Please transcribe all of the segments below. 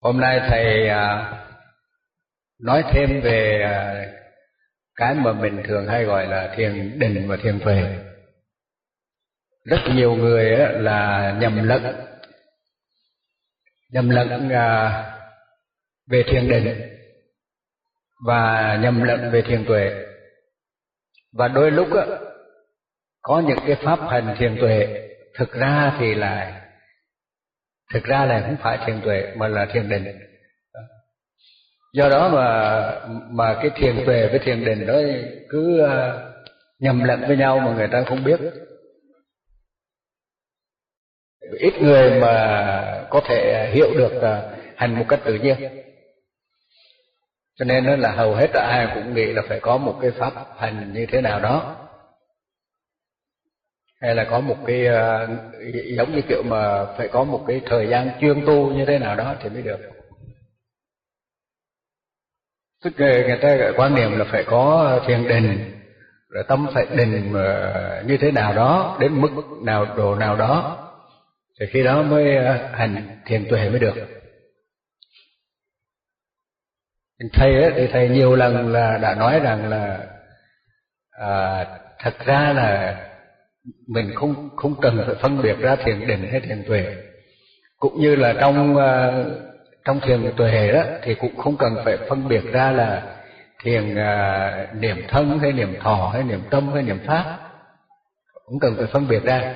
Hôm nay thầy à, nói thêm về à, cái mà mình thường hay gọi là thiền định và thiền tuệ. Rất nhiều người là nhầm lẫn nhầm lẫn à, về thiền định và nhầm lẫn về thiền tuệ. Và đôi lúc có những cái pháp hành thiền tuệ, thực ra thì là thực ra là không phải thiền tuệ, mà là thiền định. Do đó mà mà cái thiền tuệ với thiền định đó cứ à, nhầm lẫn với nhau mà người ta không biết. Ít người mà có thể hiểu được à, hành một cách tự nhiên. Cho nên nó là hầu hết ai cũng nghĩ là phải có một cái pháp hành như thế nào đó hay là có một cái ờ, giống như kiểu mà phải có một cái thời gian chuyên tu như thế nào đó thì mới được. Tức người, người ta quan niệm là phải có thiền định rồi tâm phải định ờ, như thế nào đó đến mức nào độ nào đó thì khi đó mới ờ, hành thiền tuệ mới được. Thầy ấy, thì thầy nhiều lần là đã nói rằng là à, thật ra là mình không không cần phải phân biệt ra thiền định hay thiền tuệ. Cũng như là trong uh, trong thiền tuệ đó thì cũng không cần phải phân biệt ra là thiền uh, niệm thân hay niệm thọ hay niệm tâm hay niệm pháp. Cũng cần phải phân biệt ra.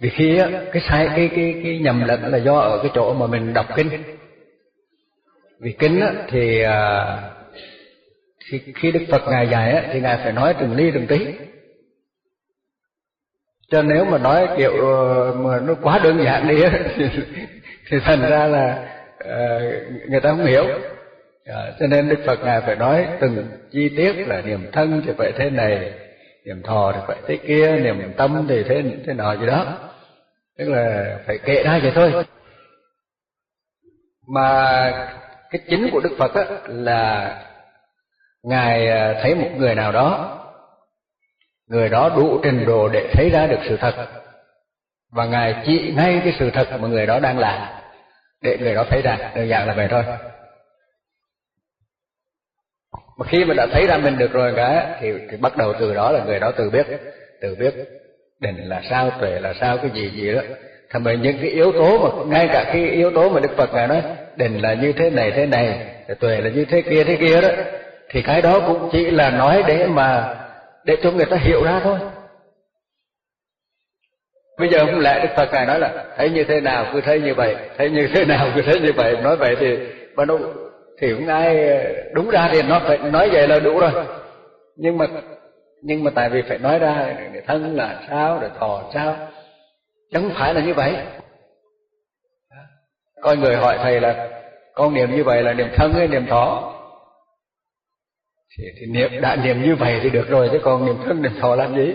Vì khi á, cái sai cái cái cái nhầm lẫn là do ở cái chỗ mà mình đọc kinh. Vì kinh á, thì uh, thì khi Đức Phật ngài dạy á, thì ngài phải nói từng ly từng tí. Cho nếu mà nói kiểu ờ, mà nó quá đơn giản đi á, thì, thì thành ra là uh, người ta không hiểu. À, cho nên Đức Phật ngài phải nói từng chi tiết là niềm thân thì phải thế này niềm thọ thì phải thế kia niềm tâm thì thế thế nào gì đó. Tức là phải kệ ra vậy thôi. Mà cái chính của Đức Phật á, là ngài à, thấy một người nào đó. Người đó đủ trình độ để thấy ra được sự thật. Và ngài chỉ ngay cái sự thật mà người đó đang làm để người đó thấy ra. Đơn giản là vậy thôi. Mà khi mà đã thấy ra mình được rồi cả thì, thì bắt đầu từ đó là người đó tự biết. Tự biết định là sao tuệ là sao cái gì gì đó. Thành bởi những cái yếu tố mà ngay cả cái yếu tố mà đức phật ngài nói định là như thế này thế này tuệ là như thế kia thế kia đó thì cái đó cũng chỉ là nói để mà, để cho người ta hiểu ra thôi. Bây giờ không lẽ đức phật ngài nói là, thấy như thế nào cứ thấy như vậy, thấy như thế nào cứ thấy như vậy. Nói vậy thì mà nó thì cũng ai đúng ra thì nó phải nói vậy là đủ rồi. Nhưng mà nhưng mà tại vì phải nói ra để thân là sao, rồi thọ sao? Chứ không phải là như vậy. Coi người hỏi thầy là, con niệm như vậy là niệm thân hay niệm thọ? Thì, thì niệm đã niệm như vậy thì được rồi chứ còn niệm thân niệm thọ làm gì?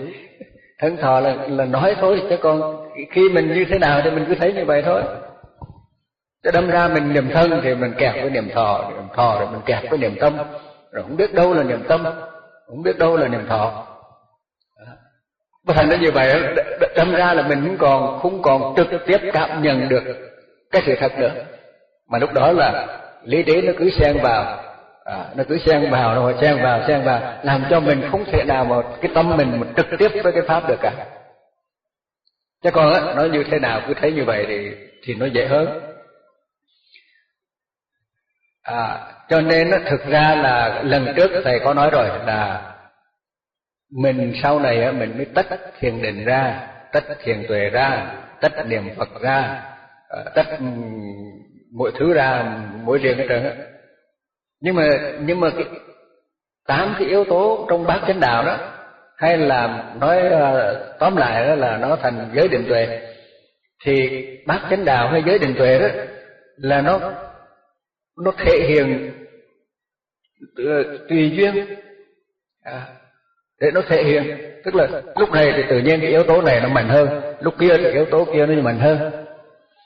Thân thọ là là nói thôi chứ còn khi mình như thế nào thì mình cứ thấy như vậy thôi. Chứ đâm ra mình niệm thân thì mình kẹp với niệm thọ niệm thọ rồi mình kẹp với niệm tâm. Rồi không biết đâu là niệm tâm không biết đâu là niệm thọ. Bất thành nó như vậy đâm ra là mình không còn không còn trực tiếp cảm nhận được cái sự thật nữa. Mà lúc đó là lý trí nó cứ xen vào à, nó cứ xen vào rồi xen vào xen vào làm cho mình không thể nào mà cái tâm mình mà trực tiếp với cái pháp được cả. Chứ còn á nó như thế nào cứ thấy như vậy thì thì nó dễ hơn. À, cho nên nó thực ra là lần trước thầy có nói rồi là mình sau này á mình mới tách thiền định ra tách thiền tuệ ra tách niệm phật ra à, tách mọi thứ ra mỗi riêng hết trơn á nhưng mà nhưng mà cái tám cái yếu tố trong bát chánh đạo đó hay là nói ờ, tóm lại đó là nó thành giới định tuệ. Thì bát chánh đạo hay giới định tuệ đó là nó nó thể hiện ờ, tùy duyên. À, để nó thể hiện tức là lúc này thì tự nhiên cái yếu tố này nó mạnh hơn lúc kia thì yếu tố kia nó mạnh hơn.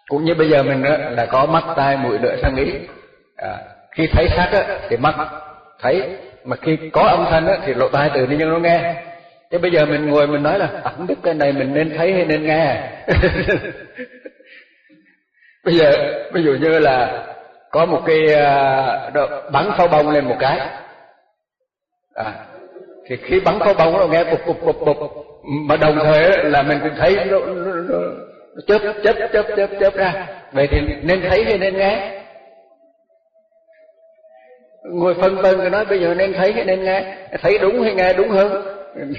Cũng như bây giờ mình đó, là có mắt tai mũi lưỡi sang ý. À, khi thấy sắc á, thì mắt thấy mà khi có âm thanh á, thì lỗ tai tự nhiên nó nghe. Thế bây giờ mình ngồi mình nói là à, không biết cái này mình nên thấy hay nên nghe? Bây giờ ví dụ như là có một cái à, đó, bắn pháo bông lên một cái. À, thì khi bắn pháo bông nó nghe bụp bụp bụp bụp mà đồng thời là mình cũng thấy nó, nó, nó, nó chớp chớp chớp chớp chớp ra. Vậy thì nên thấy hay nên nghe? Ngồi phân vân rồi nói bây giờ nên thấy hay nên nghe. Thấy đúng hay nghe đúng hơn?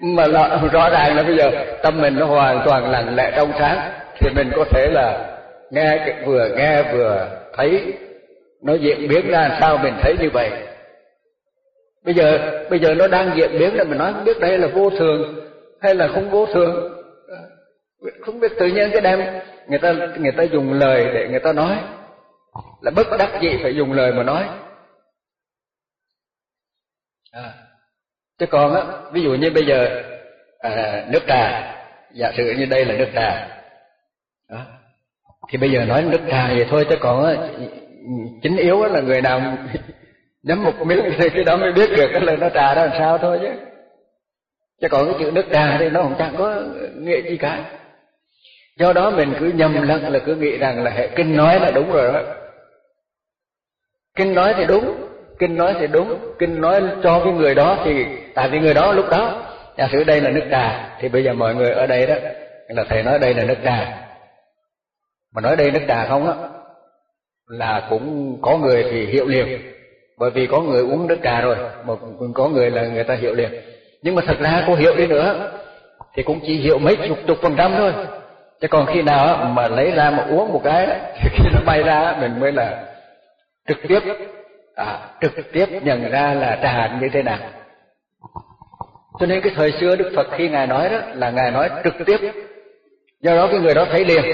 Mà rõ, rõ ràng là bây giờ tâm mình nó hoàn toàn lặng lẽ trong sáng thì mình có thể là nghe vừa nghe vừa thấy. Nó diễn biến ra sao mình thấy như vậy? Bây giờ bây giờ nó đang diễn biến là mình nói không biết đây là vô thường hay là không vô thường? Không biết tự nhiên cái đem người ta người ta dùng lời để người ta nói là bất đắc dĩ phải dùng lời mà nói à. chứ còn á ví dụ như bây giờ à, nước trà giả sử như đây là nước trà đó. thì bây giờ nói nước trà vậy thôi chứ còn á chính yếu á là người nào nhắm một miếng thì cái đó mới biết được cái lời nó trà đó làm sao thôi chứ chứ còn cái chữ nước trà thì nó không chẳng có nghĩa gì cả do đó mình cứ nhầm lẫn là cứ nghĩ rằng là hệ kinh nói là đúng rồi đó kinh nói thì đúng, kinh nói thì đúng, kinh nói cho cái người đó thì, tại vì người đó lúc đó, giả sử đây là nước trà thì bây giờ mọi người ở đây đó, là thầy nói đây là nước trà mà nói đây nước trà không á, là cũng có người thì hiểu liền. Bởi vì có người uống nước trà rồi, mà có người là người ta hiểu liền. Nhưng mà thật ra có hiểu đi nữa, thì cũng chỉ hiểu mấy chục chục phần trăm thôi. Chứ còn khi nào mà lấy ra mà uống một cái, thì khi nó bay ra mình mới là trực tiếp. À, trực tiếp nhận ra là trà như thế nào. Cho nên cái thời xưa đức phật khi ngài nói đó là ngài nói trực tiếp. Do đó cái người đó thấy liền.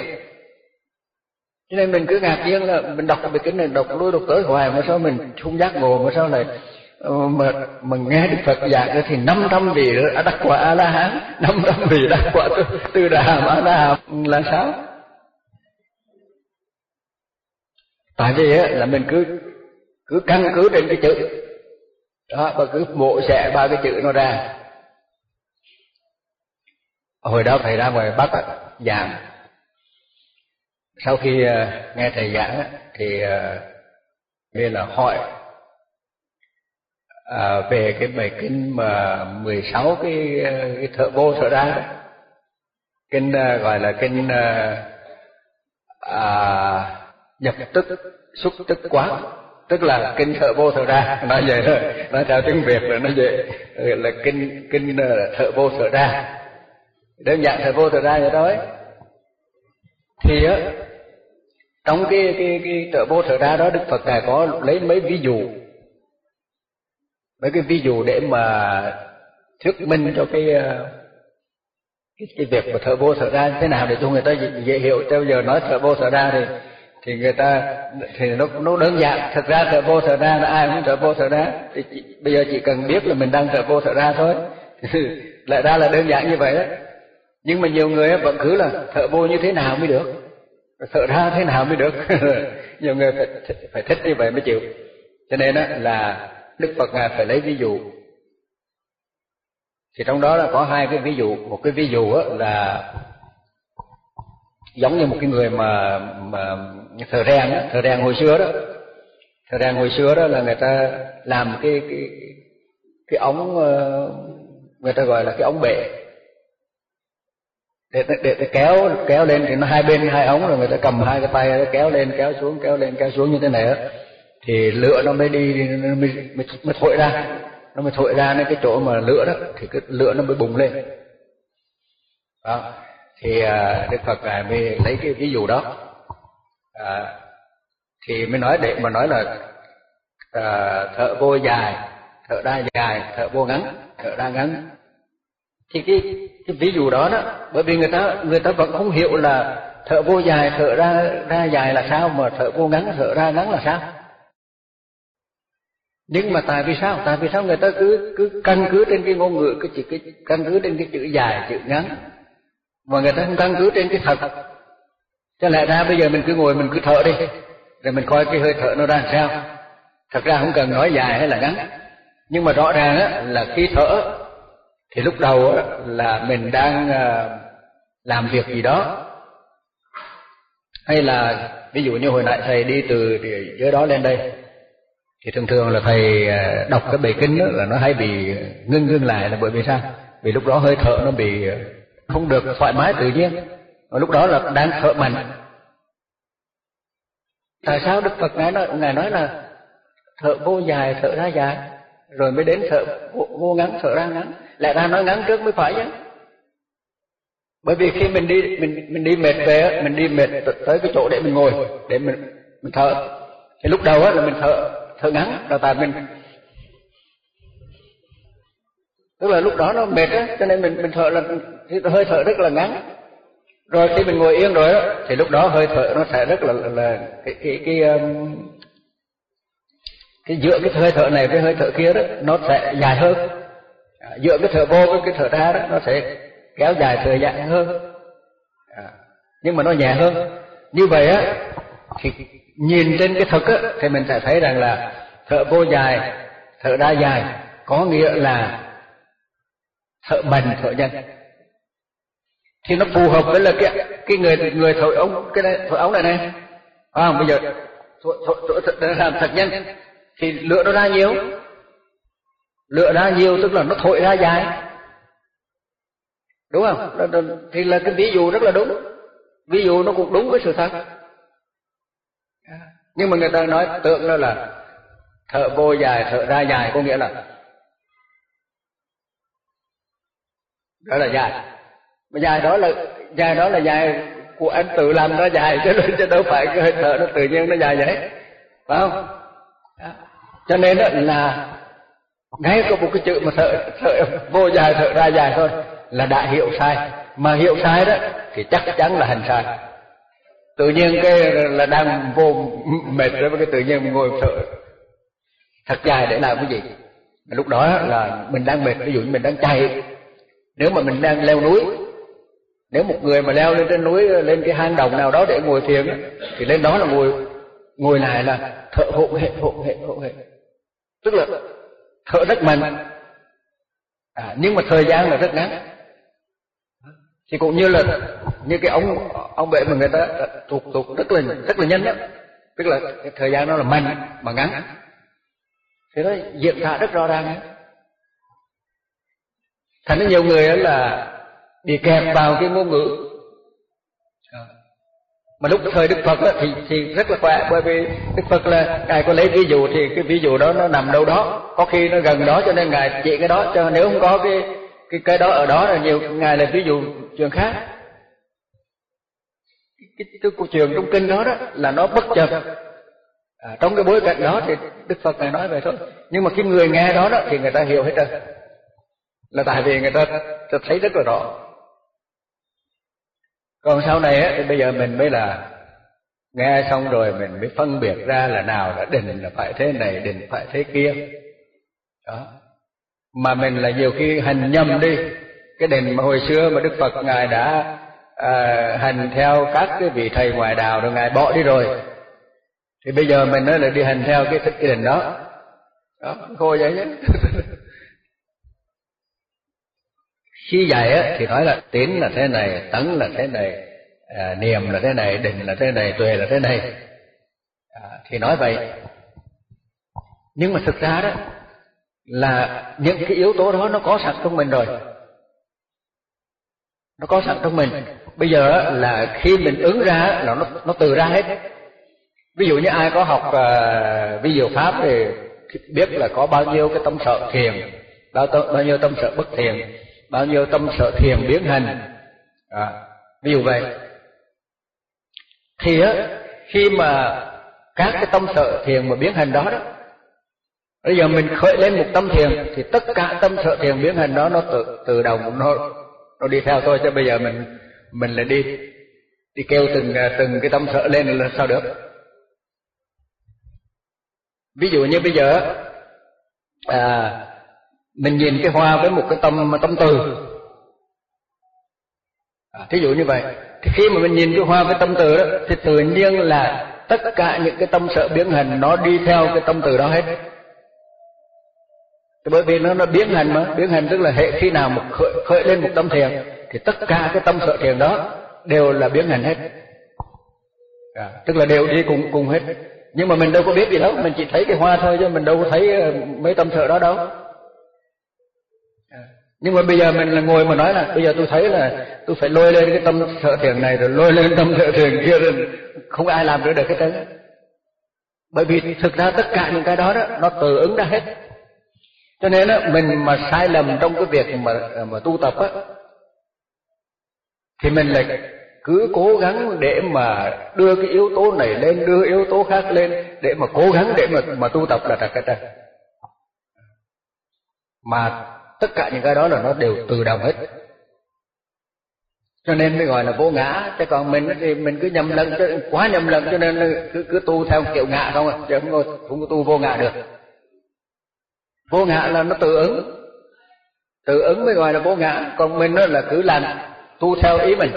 Cho nên mình cứ ngạc nhiên là mình đọc cái kinh này đọc lui đọc tới hoài mà sao mình không giác ngộ mà sao lại ờ, mà mình nghe Đức Phật giảng thì năm trăm vị đã đắc quả A La Hán, năm trăm vị đắc quả từ, từ Đà Hàm A La Hàm là sao? Tại vì là mình cứ cứ căn cứ trên cái chữ. Đó và cứ bộ xẻ ba cái chữ nó ra. Hồi đó thầy ra ngoài bắc giảng. Sau khi ờ, nghe thầy giảng thì uh, là hỏi à, về cái bài kinh mà 16 cái cái thợ vô thợ ra kinh uh, gọi là kinh uh, uh, nhập tức xúc tức quán tức là kinh thợ vô thợ ra. Nói vậy thôi. Nói theo tiếng việt là nói vậy. Là kinh kinh ờ, thợ vô thợ ra. Đơn giản thợ vô thợ ra vậy thôi. Thì á trong cái cái cái thợ vô thợ ra đó đức phật ngài có lấy mấy ví dụ. Mấy cái ví dụ để mà thuyết minh cho cái ờ, cái, cái việc mà thợ vô thợ ra thế nào để cho người ta dễ hiểu. Theo giờ nói thợ vô thợ ra thì thì người ta thì nó nó đơn giản thật ra thở vô thở ra là ai cũng thở vô thở ra. Thì chỉ, bây giờ chỉ cần biết là mình đang thở vô thở ra thôi. Lại ra là đơn giản như vậy đó nhưng mà nhiều người vẫn cứ là thở vô như thế nào mới được? Thở ra thế nào mới được? Nhiều người phải phải thích như vậy mới chịu. Cho nên đó là đức phật ngài phải lấy ví dụ. Thì trong đó là có hai cái ví dụ. Một cái ví dụ là giống như một cái người mà mà thợ rèn đó, thợ rèn hồi xưa đó. Thợ rèn hồi xưa đó là người ta làm cái cái cái ống ờ, người ta gọi là cái ống bể. Để, để, để kéo kéo lên thì nó hai bên hai ống rồi người ta cầm hai cái tay kéo lên kéo xuống kéo lên kéo xuống như thế này đó thì lửa nó mới đi nó mới, mới, mới thổi ra. Nó mới thổi ra nên cái chỗ mà lửa đó thì cái lửa nó mới bùng lên. Đó. Thì à, đức phật ngài mới lấy cái ví dụ đó à, thì mới nói để mà nói là à, thợ vô dài thợ đa dài thợ vô ngắn thợ đa ngắn. Thì cái cái ví dụ đó đó bởi vì người ta người ta vẫn không hiểu là thợ vô dài thợ ra ra dài là sao mà thợ vô ngắn thợ ra ngắn là sao. Nhưng mà tại vì sao? Tại vì sao người ta cứ cứ căn cứ trên cái ngôn ngữ cái chỉ cái căn cứ trên cái chữ dài chữ ngắn mà người ta không căn cứ trên cái thật? Cho lẽ ra bây giờ mình cứ ngồi mình cứ thở đi, rồi mình coi cái hơi thở nó ra sao? Thật ra không cần nói dài hay là ngắn, nhưng mà rõ ràng á, là khi thở, thì lúc đầu á, là mình đang ờ, làm việc gì đó. Hay là ví dụ như hồi nãy thầy đi từ dưới đó lên đây, thì thường thường là thầy ờ, đọc cái bài kinh đó là nó hay bị ngưng ngưng lại là bởi vì sao? Vì lúc đó hơi thở nó bị không được thoải mái tự nhiên và lúc đó là đang thở mạnh. Tại sao đức phật ngài nói ngài nói là thở vô dài thở ra dài? Rồi mới đến thở vô, vô ngắn thở ra ngắn. Lại ra nói ngắn trước mới phải chứ. Bởi vì khi mình đi mình mình đi mệt về mình đi mệt tới cái chỗ để mình ngồi để mình mình thở. Thì lúc đầu á là mình thở thở ngắn rồi tại mình. Tức là lúc đó nó mệt á cho nên mình mình thở là hơi thở rất là ngắn rồi khi mình ngồi yên rồi đó thì lúc đó hơi thở nó sẽ rất là là cái cái cái um, cái giữa cái hơi thở này với hơi thở kia đó nó sẽ dài hơn. À, giữa cái thở vô với cái thở ra đó nó sẽ kéo dài thời gian hơn. À, nhưng mà nó nhẹ hơn. Như vậy á thì nhìn trên cái thực á thì mình sẽ thấy rằng là thở vô dài thở ra dài có nghĩa là thở bần thở nhanh thì nó phù hợp với là cái cái người người thổi ống cái này thổi ống này này. À, bây giờ thổi, thổi, thổi, thổi, làm thật nhân thì lựa nó ra nhiều. Lựa ra nhiều tức là nó thổi ra dài. Đúng không? Thì là cái ví dụ rất là đúng. Ví dụ nó cũng đúng với sự thật. Nhưng mà người ta nói tượng đó là thợ vô dài thợ ra dài có nghĩa là đó là dài mà dài đó là dài đó là dài của anh tự làm nó dài, chứ chứ đâu phải cái hơi thở nó tự nhiên nó dài vậy. Phải không? Cho nên đó là ngay có một cái chữ mà thở thở vô dài, thở ra dài thôi, là đã hiểu sai. Mà hiểu sai đó, thì chắc chắn là hành sai. Tự nhiên cái là đang vô mệt rồi cái tự nhiên ngồi thở thật dài để làm cái gì? Lúc đó là mình đang mệt, ví dụ như mình đang chạy. Nếu mà mình đang leo núi nếu một người mà leo lên trên núi lên cái hang động nào đó để ngồi thiền thì lên đó là ngồi ngồi lại là thở hộ hệ hộ hệ hộ hệ tức là thở rất mạnh. À, nhưng mà thời gian là rất ngắn. Thì cũng như là như cái ông ông bệ mà người ta thuộc thuộc rất là rất là nhanh đó tức là cái thời gian nó là mạnh mà ngắn. Thì nó diễn tả rất rõ ràng thành ra nhiều người là bị kẹt vào cái ngôn ngữ. Mà lúc thời Đức Phật đó, thì thì rất là khỏe bởi vì Đức Phật là ngài có lấy ví dụ thì cái ví dụ đó nó nằm đâu đó. Có khi nó gần đó cho nên ngài chỉ cái đó cho nếu không có cái cái cái đó ở đó là nhiều ngài là ví dụ chuyện khác. Cái, cái câu chuyện trong kinh đó đó là nó bất chợt. À, trong cái bối cảnh đó thì Đức Phật ngài nói vậy thôi. Nhưng mà cái người nghe đó đó thì người ta hiểu hết rồi là tại vì người ta, ta thấy rất là rõ còn sau này á thì bây giờ mình mới là nghe xong rồi mình mới phân biệt ra là nào là định là phải thế này định phải thế kia. Đó. Mà mình là nhiều khi hành nhầm đi. Cái định mà hồi xưa mà đức phật ngài đã à, hành theo các cái vị thầy ngoại đạo rồi ngài bỏ đi rồi. Thì bây giờ mình nói là đi hành theo cái thích cái định đó. Đó khôi vậy nhé. khi dạy á, thì nói là tín là thế này tấn là thế này à, niềm là thế này định là thế này tuệ là thế này. À, thì nói vậy. Nhưng mà thực ra đó là những cái yếu tố đó nó có sẵn trong mình rồi. Nó có sẵn trong mình. Bây giờ là khi mình ứng ra là nó nó từ ra hết. Ví dụ như ai có học uh, ví dụ pháp thì biết là có bao nhiêu cái tâm sợ thiền bao, bao nhiêu tâm sợ bất thiền bao nhiêu tâm sở thiền biến hình à, ví dụ vậy. Thì á khi mà các cái tâm sở thiền mà biến hình đó đó bây giờ mình khởi lên một tâm thiền thì tất cả tâm sở thiền biến hình đó nó tự tự động nó nó đi theo thôi chứ bây giờ mình mình lại đi đi kêu từng từng cái tâm sở lên là sao được? Ví dụ như bây giờ à, mình nhìn cái hoa với một cái tâm tâm từ. À, thí dụ như vậy. Thì khi mà mình nhìn cái hoa với tâm từ đó thì tự nhiên là tất cả những cái tâm sợ biến hình nó đi theo cái tâm từ đó hết. Bởi vì nó nó biến hình mà biến hình tức là hệ khi nào một khởi, khởi lên một tâm thiền thì tất cả cái tâm sợ thiền đó đều là biến hình hết. À, tức là đều đi cùng cùng hết. Nhưng mà mình đâu có biết gì đâu mình chỉ thấy cái hoa thôi chứ mình đâu có thấy ờ, mấy tâm sợ đó đâu nhưng mà bây giờ mình là ngồi mà nói là, bây giờ tôi thấy là tôi phải lôi lên cái tâm sợ thiền này rồi lôi lên tâm sợ thiền kia rồi không ai làm được được cái đấy. Bởi vì thực ra tất cả những cái đó đó, nó tự ứng ra hết. Cho nên đó mình mà sai lầm trong cái việc mà mà tu tập á, thì mình lại cứ cố gắng để mà đưa cái yếu tố này lên, đưa yếu tố khác lên, để mà cố gắng để mà mà tu tập là thật cái trần mà tất cả những cái đó là nó đều tự động hết. Cho nên mới gọi là vô ngã. Chứ còn mình thì mình cứ nhầm lẫn quá nhầm lẫn cho nên cứ cứ tu theo kiểu ngã không à. Chứ không có, không có tu vô ngã được. Vô ngã là nó tự ứng. Tự ứng mới gọi là vô ngã. Còn mình nó là cứ làm tu theo ý mình.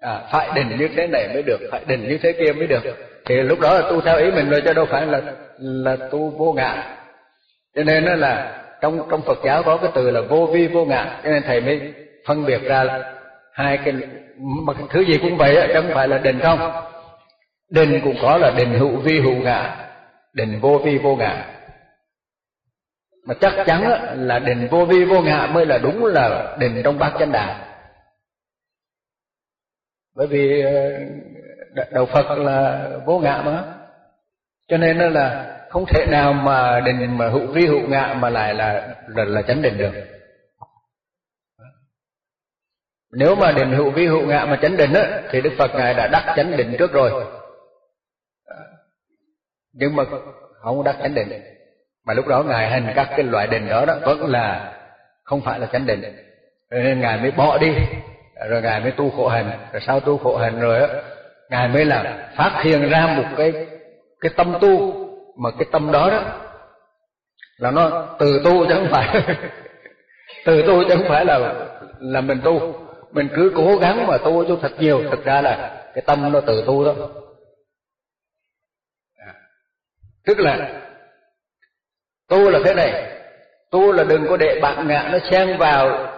À, phải định như thế này mới được phải định như thế kia mới được. Thì lúc đó là tu theo ý mình rồi chứ đâu phải là là tu vô ngã. Cho nên nó là trong trong Phật giáo có cái từ là vô vi vô ngã cho nên thầy mới phân biệt ra là hai cái mà thứ gì cũng vậy á, chẳng phải là định không? Định cũng có là định hữu vi hữu ngã định vô vi vô ngã. Mà chắc chắn là định vô vi vô ngã mới là đúng là định trong bát chánh đạo bởi vì ờ, đạo Phật là vô ngã mà. Cho nên là không thể nào mà định mà hữu vi hữu ngã mà lại là là, là chánh định được. Nếu mà định hữu vi hữu ngã mà chánh định á thì Đức Phật ngài đã đắc chánh định trước rồi. Nhưng mà không đắc chánh định. Mà lúc đó ngài hành các cái loại định đó đó vẫn là không phải là chánh định. Nên ngài mới bỏ đi rồi ngài mới tu khổ hành. Rồi sau tu khổ hành rồi á ngài mới là phát hiện ra một cái cái tâm tu mà cái tâm đó đó, là nó từ tu chứ không phải. Từ tu chứ không phải là là mình tu. Mình cứ cố gắng mà tu cho thật nhiều. Thực ra là cái tâm nó từ tu đó. À, tức là, tu là thế này. Tu là đừng có để bạn ngạ nó xen vào.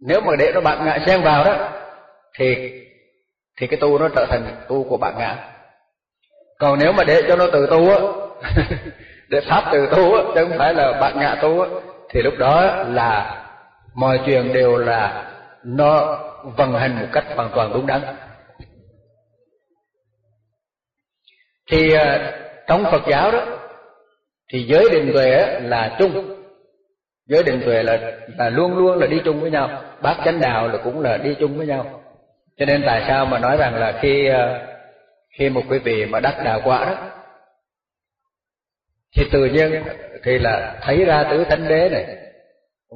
Nếu mà để nó bạn ngạ xen vào đó, thì thì cái tu nó trở thành tu của bạn ngạ còn nếu mà để cho nó từ tu á, để pháp từ tu á, chứ không phải là bạn ngạ tu á, thì lúc đó là mọi chuyện đều là nó vận hành một cách hoàn toàn đúng đắn. Thì à, trong Phật giáo đó, thì giới định tuệ là chung. Giới định tuệ là là luôn luôn là đi chung với nhau. Bát chánh đạo là cũng là đi chung với nhau. Cho nên tại sao mà nói rằng là khi à, khi một quý vị mà đắc đạo quả đó thì tự nhiên thì là thấy ra tứ thánh đế này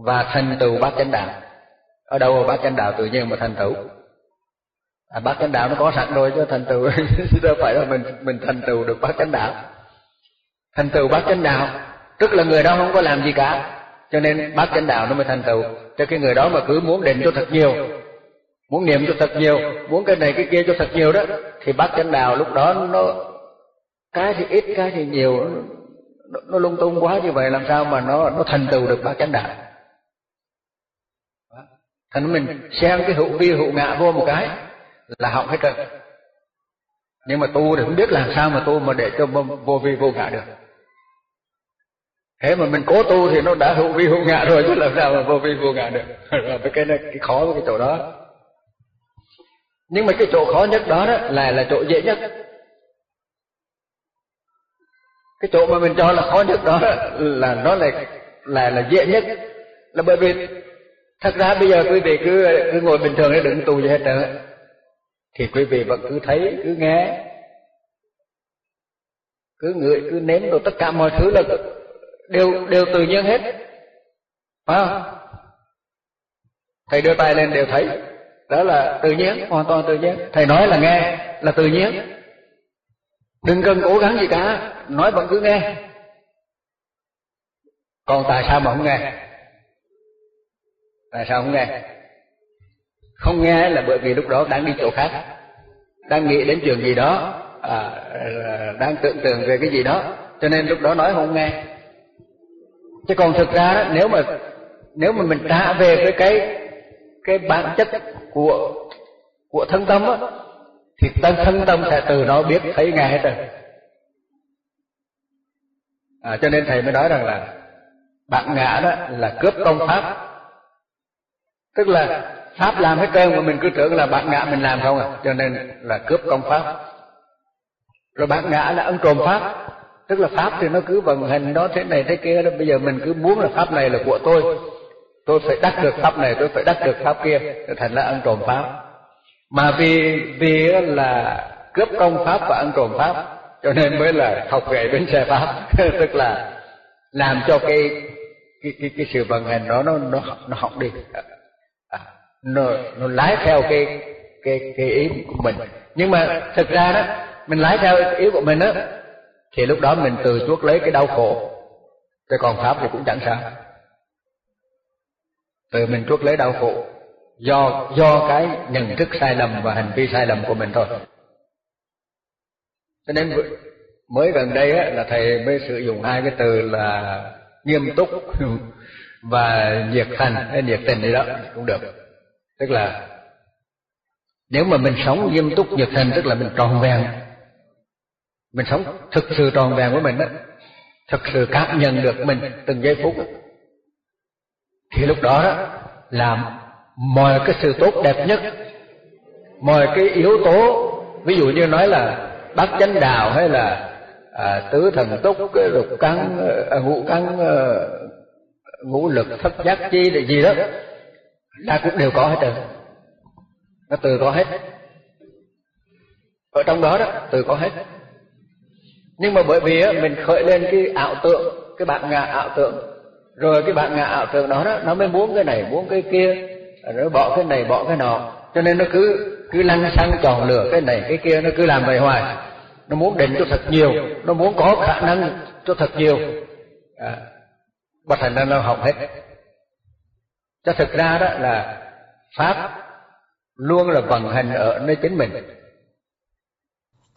và thành tựu bát chánh đạo. Ở đâu mà bát chánh đạo tự nhiên mà thành tựu? À, bát chánh đạo nó có sẵn rồi chứ thành tựu đâu phải là mình mình thành tựu được bát chánh đạo. Thành tựu bát chánh đạo tức là người đó không có làm gì cả cho nên bát chánh đạo nó mới thành tựu. Cho cái người đó mà cứ muốn định cho thật nhiều muốn niệm cho thật nhiều muốn cái này cái kia cho thật nhiều đó thì bát chánh đạo lúc đó nó cái thì ít cái thì nhiều nó, nó lung tung quá như vậy làm sao mà nó nó thành tựu được bát chánh đạo? Thành mình xem cái hữu vi hữu ngã vô một cái là hỏng hết trơn nhưng mà tu thì không biết làm sao mà tu mà để cho vô vi vô ngã được. Thế mà mình cố tu thì nó đã hữu vi hữu ngã rồi chứ làm sao mà vô vi vô ngã được? Rồi cái này cái khó của cái chỗ đó nhưng mà cái chỗ khó nhất đó, đó là là chỗ dễ nhất. Cái chỗ mà mình cho là khó nhất đó là nó là là là dễ nhất. Là bởi vì thật ra bây giờ quý vị cứ cứ ngồi bình thường để đừng tu gì hết trơn thì quý vị vẫn cứ thấy cứ nghe. Cứ ngửi cứ nếm rồi tất cả mọi thứ là đều đều tự nhiên hết. Phải không? Thầy đưa tay lên đều thấy đó là tự nhiên hoàn toàn tự nhiên thầy nói là nghe là tự nhiên đừng cần cố gắng gì cả nói vẫn cứ nghe. Còn tại sao mà không nghe? Tại sao không nghe? Không nghe là bởi vì lúc đó đang đi chỗ khác đang nghĩ đến chuyện gì đó à, đang tưởng tượng về cái gì đó cho nên lúc đó nói không nghe. Chứ còn thực ra đó nếu mà nếu mà mình trả về với cái cái bản chất của của thân tâm á thì tâm thân tâm sẽ từ nó biết thấy nghe hết rồi. À, cho nên thầy mới nói rằng là bạn ngã đó là cướp công pháp. Tức là pháp làm hết trơn mà mình cứ tưởng là bạn ngã mình làm không à cho nên là cướp công pháp. Rồi bạn ngã là ăn trộm pháp. Tức là pháp thì nó cứ vận hành nó thế này thế kia đó bây giờ mình cứ muốn là pháp này là của tôi tôi phải đắc được pháp này tôi phải đắc được pháp kia. Thành là ăn trộm pháp. Mà vì vì là cướp công pháp và ăn trộm pháp cho nên mới là học gậy bến xe pháp. Tức là làm cho cái cái cái, cái sự vận hành đó nó nó nó học đi. À, nó nó lái theo cái cái cái ý của mình. Nhưng mà thực ra đó mình lái theo ý của mình đó thì lúc đó mình từ chuốc lấy cái đau khổ. Cái còn pháp thì cũng chẳng sao từ mình chuốc lấy đau khổ do do cái nhận thức sai lầm và hành vi sai lầm của mình thôi. Cho nên mới gần đây á, là thầy mới sử dụng hai cái từ là nghiêm túc và nhiệt thành hay nhiệt tình gì đó cũng được. Tức là nếu mà mình sống nghiêm túc nhiệt thành tức là mình tròn vẹn. Mình sống thực sự tròn vẹn với mình đó thực sự cảm nhận được mình từng giây phút thì lúc đó đó làm mọi cái sự tốt đẹp nhất mọi cái yếu tố ví dụ như nói là bát chánh đạo hay là à, tứ thần túc lục căn à, ngũ căn à, ngũ lực thất giác chi là gì đó là cũng đều có hết rồi nó từ có hết. Ở trong đó đó từ có hết. Nhưng mà bởi vì á, mình khởi lên cái ảo tượng cái bạn ngạ ảo tượng rồi cái bạn ngạ ảo tưởng đó đó nó mới muốn cái này muốn cái kia. Rồi bỏ cái này bỏ cái nọ. Cho nên nó cứ cứ lăn xăng tròn lửa cái này cái kia nó cứ làm vậy hoài. Nó muốn định cho thật nhiều nó muốn có khả năng cho thật nhiều. À, và thành ra nó học hết. Cho thực ra đó là pháp luôn là vận hành ở nơi chính mình.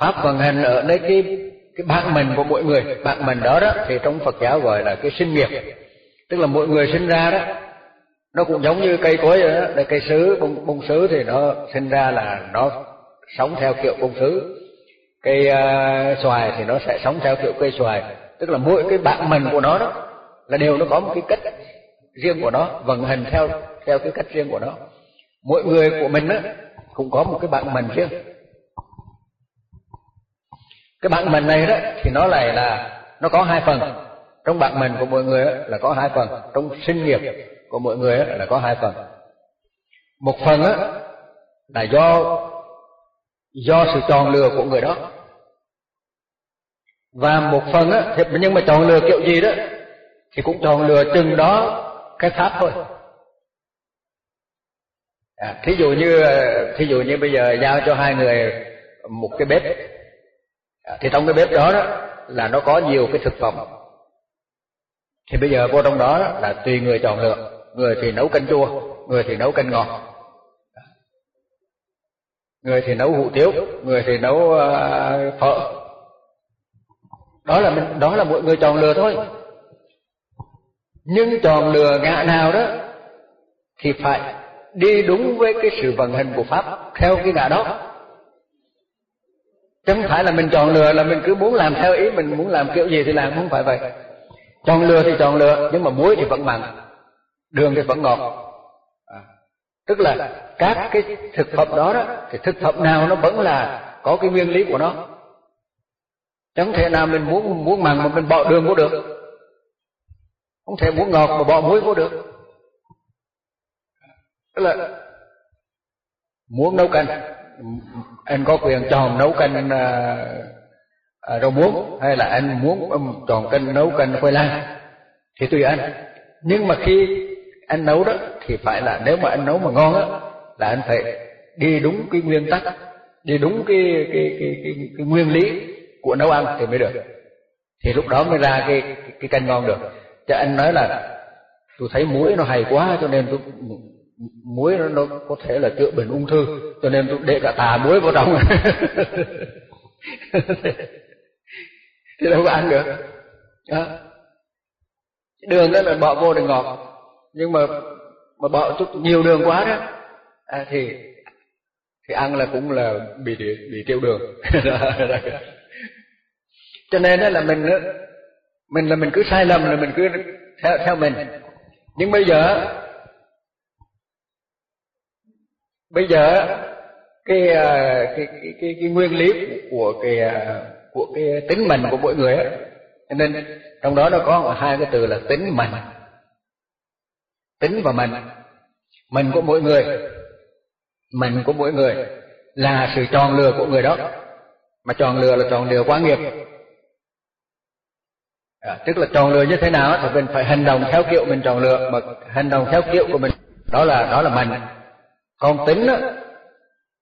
Pháp vận hành ở nơi cái cái bản mình của mỗi người bản mình đó đó thì trong Phật giáo gọi là cái sinh nghiệp. Tức là mỗi người sinh ra đó nó cũng giống như cây cối vậy đó cây sứ bông bông sứ thì nó sinh ra là nó sống theo kiểu bông sứ cây uh, xoài thì nó sẽ sống theo kiểu cây xoài. Tức là mỗi cái bản mình của nó đó là đều nó có một cái cách riêng của nó vận hành theo theo cái cách riêng của nó. Mỗi người của mình á cũng có một cái bản mình riêng cái bản mệnh này đó thì nó lại là nó có hai phần. Trong bản mệnh của mọi người là có hai phần. Trong sinh nghiệp của mọi người là có hai phần. Một phần á là do do sự chọn lựa của người đó. Và một phần á thì nhưng mà chọn lựa kiểu gì đó thì cũng chọn lựa chừng đó cái pháp thôi. À, thí dụ như thí dụ như bây giờ giao cho hai người một cái bếp. À, thì trong cái bếp đó, đó là nó có nhiều cái thực phẩm. Thì bây giờ vô trong đó là tùy người chọn lựa. Người thì nấu canh chua người thì nấu canh ngọt. Người thì nấu hủ tiếu người thì nấu uh, phở. Đó là mình đó là mọi người chọn lựa thôi. Nhưng chọn lựa ngã nào đó thì phải đi đúng với cái sự vận hành của pháp theo cái ngã đó chứ không phải là mình chọn lựa là mình cứ muốn làm theo ý mình, muốn làm kiểu gì thì làm, không phải vậy. Chọn lựa thì chọn lựa, nhưng mà muối thì vẫn mặn, đường thì vẫn ngọt. À. tức là các cái thực phẩm đó đó, thì thực phẩm nào nó vẫn là có cái nguyên lý của nó. Chẳng thể nào mình muốn muốn mặn mà mình bỏ đường cũng được. Không thể muốn ngọt mà bỏ muối cũng được. Tức là muốn nấu canh anh có quyền chọn nấu canh à, à, rau muống hay là anh muốn um, chọn canh nấu canh khoai lang? Thì tùy anh. Nhưng mà khi anh nấu đó thì phải là nếu mà anh nấu mà ngon á là anh phải đi đúng cái nguyên tắc đi đúng cái cái cái cái, cái nguyên lý của nấu ăn thì mới được. Thì lúc đó mới ra cái cái, cái canh ngon được. Cho anh nói là tôi thấy muối nó hay quá cho nên tôi muối nó, nó có thể là chữa bệnh ung thư cho nên tôi để cả tà muối vào trong. Thì đâu có ăn được. Đó. đường đó là bỏ vô để ngọt. Nhưng mà mà bỏ chút nhiều đường quá đó à, thì thì ăn là cũng là bị bị tiêu đường. Cho nên đó là mình mình là mình cứ sai lầm là mình cứ theo theo mình. Nhưng bây giờ bây giờ cái à, cái cái cái, cái nguyên lý của cái à, của cái tính mình của mỗi người á nên trong đó nó có hai cái từ là tính mình tính và mình mình của mỗi người. Mình của mỗi người là sự tròn lừa của người đó. Mà tròn lừa là tròn lừa quá nghiệp. À, tức là tròn lừa như thế nào thì mình phải hành động theo kiểu mình tròn lừa mà hành động theo kiểu của mình đó là đó là mình còn tính đó,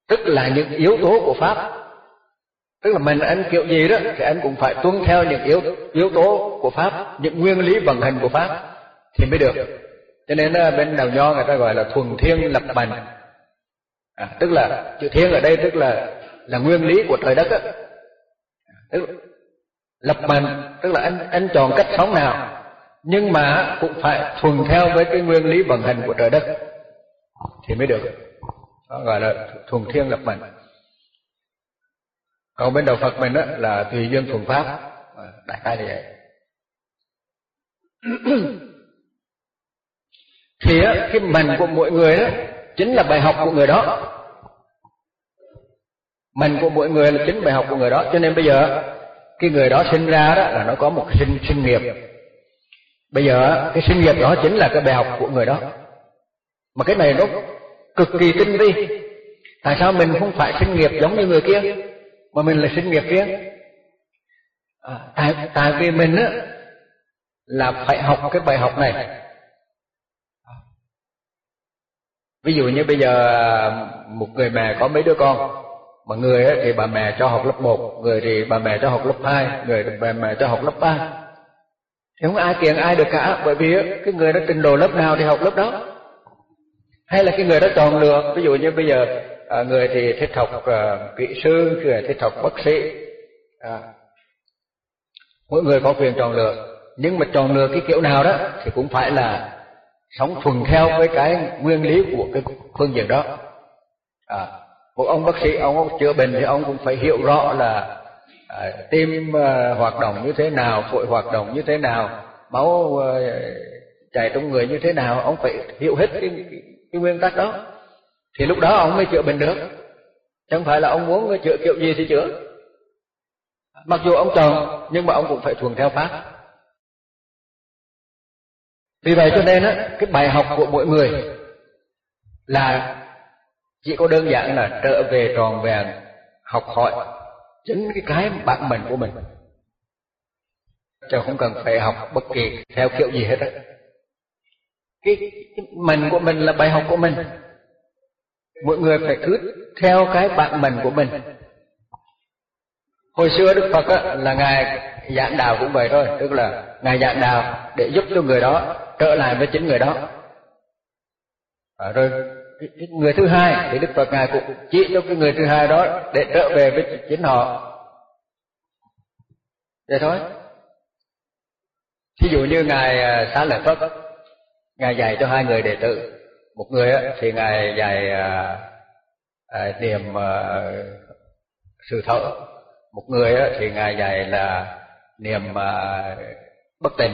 tức là những yếu tố của pháp. Tức là mình anh kiểu gì đó thì anh cũng phải tuân theo những yếu yếu tố của pháp những nguyên lý vận hành của pháp thì mới được. Cho nên bên đạo nho người ta gọi là thuần thiên lập bành. À, tức là chữ thiên ở đây tức là là nguyên lý của trời đất đó. tức lập bành tức là anh anh chọn cách sống nào. Nhưng mà cũng phải thuần theo với cái nguyên lý vận hành của trời đất thì mới được. Đó gọi là thuần thiên lập mệnh còn bên đạo Phật mình đó là tùy duyên thuần pháp. Đại khái như vậy. Thì á, cái mình của mỗi người đó chính là bài học của người đó. Mình của mỗi người là chính bài học của người đó. Cho nên bây giờ cái người đó sinh ra đó là nó có một sinh sinh nghiệp. Bây giờ cái sinh nghiệp đó chính là cái bài học của người đó. Mà cái này nó cực kỳ tinh vi tại sao mình không phải sinh nghiệp giống như người kia mà mình là sinh nghiệp kia à, tại tại vì mình á là phải học cái bài học này ví dụ như bây giờ một người mẹ có mấy đứa con mà người ấy thì bà mẹ cho học lớp 1, người thì bà mẹ cho học lớp 2, người thì bà mẹ cho học lớp 3. Thì không ai kiện ai được cả, bởi vì cái người đó trình độ lớp nào thì học lớp đó. Hay là cái người đó chọn lựa, ví dụ như bây giờ à, người thì thích học à, kỹ sư, người thích học bác sĩ. À. Mỗi người có quyền chọn lựa, nhưng mà chọn lựa cái kiểu nào đó thì cũng phải là sống thuần theo với cái nguyên lý của cái phương diện đó. À một ông bác sĩ ông chữa bệnh thì ông cũng phải hiểu rõ là à, tim à, hoạt động như thế nào phổi hoạt động như thế nào máu à, chảy trong người như thế nào ông phải hiểu hết cái, cái, cái nguyên tắc đó. Thì lúc đó ông mới chữa bệnh được. Chẳng phải là ông muốn chữa kiểu gì thì chữa. Mặc dù ông tròn, nhưng mà ông cũng phải thuần theo pháp. Vì vậy cho nên á, cái bài học của mỗi người là chỉ có đơn giản là trở về tròn vẹn, học hỏi chính cái cái bản mệnh của mình. Chứ không cần phải học bất kỳ theo kiểu gì hết á cái, cái mình của mình là bài học của mình. Mỗi người phải cứ theo cái bạn mình của mình. Hồi xưa đức phật á, là ngài giảng đạo cũng vậy thôi. Tức là ngài giảng đạo để giúp cho người đó trở lại với chính người đó. À, rồi người thứ hai thì đức phật ngài cũng chỉ cho cái người thứ hai đó để trở về với chính họ. Vậy thôi. Thí dụ như ngài à, xá lợi phất ngài dạy cho hai người đệ tử. Một người thì ngài dạy niềm niệm à, sự thở một người thì ngài dạy là niệm bất tình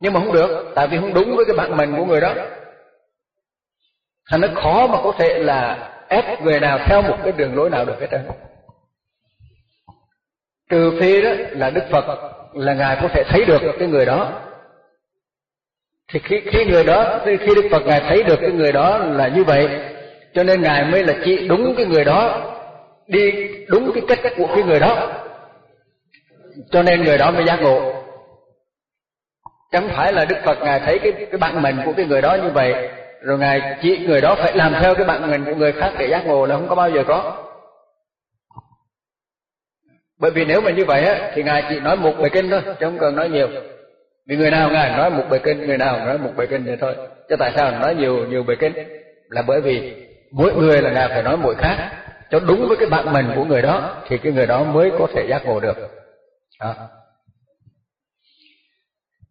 nhưng mà không được, tại vì không đúng với cái bản mệnh của người đó. Thành nó khó mà có thể là ép người nào theo một cái đường lối nào được hết trơn. Trừ phi đó là đức phật là ngài có thể thấy được cái người đó thì khi khi người đó, khi đức phật ngài thấy được cái người đó là như vậy, cho nên ngài mới là chỉ đúng cái người đó, đi đúng cái cách của cái người đó. Cho nên người đó mới giác ngộ. Chẳng phải là đức phật ngài thấy cái cái bản mệnh của cái người đó như vậy, rồi ngài chỉ người đó phải làm theo cái bản mệnh của người khác để giác ngộ là không có bao giờ có. Bởi vì nếu mà như vậy á, thì ngài chỉ nói một bài kinh thôi, chứ không cần nói nhiều vì người nào ngài nói một bài kinh người nào nói một bài kinh vậy thôi. Chứ tại sao nói nhiều nhiều bài kinh? Là bởi vì mỗi người là ngài phải nói mỗi khác. Cho đúng với cái bạn mình của người đó thì cái người đó mới có thể giác ngộ được. Đó.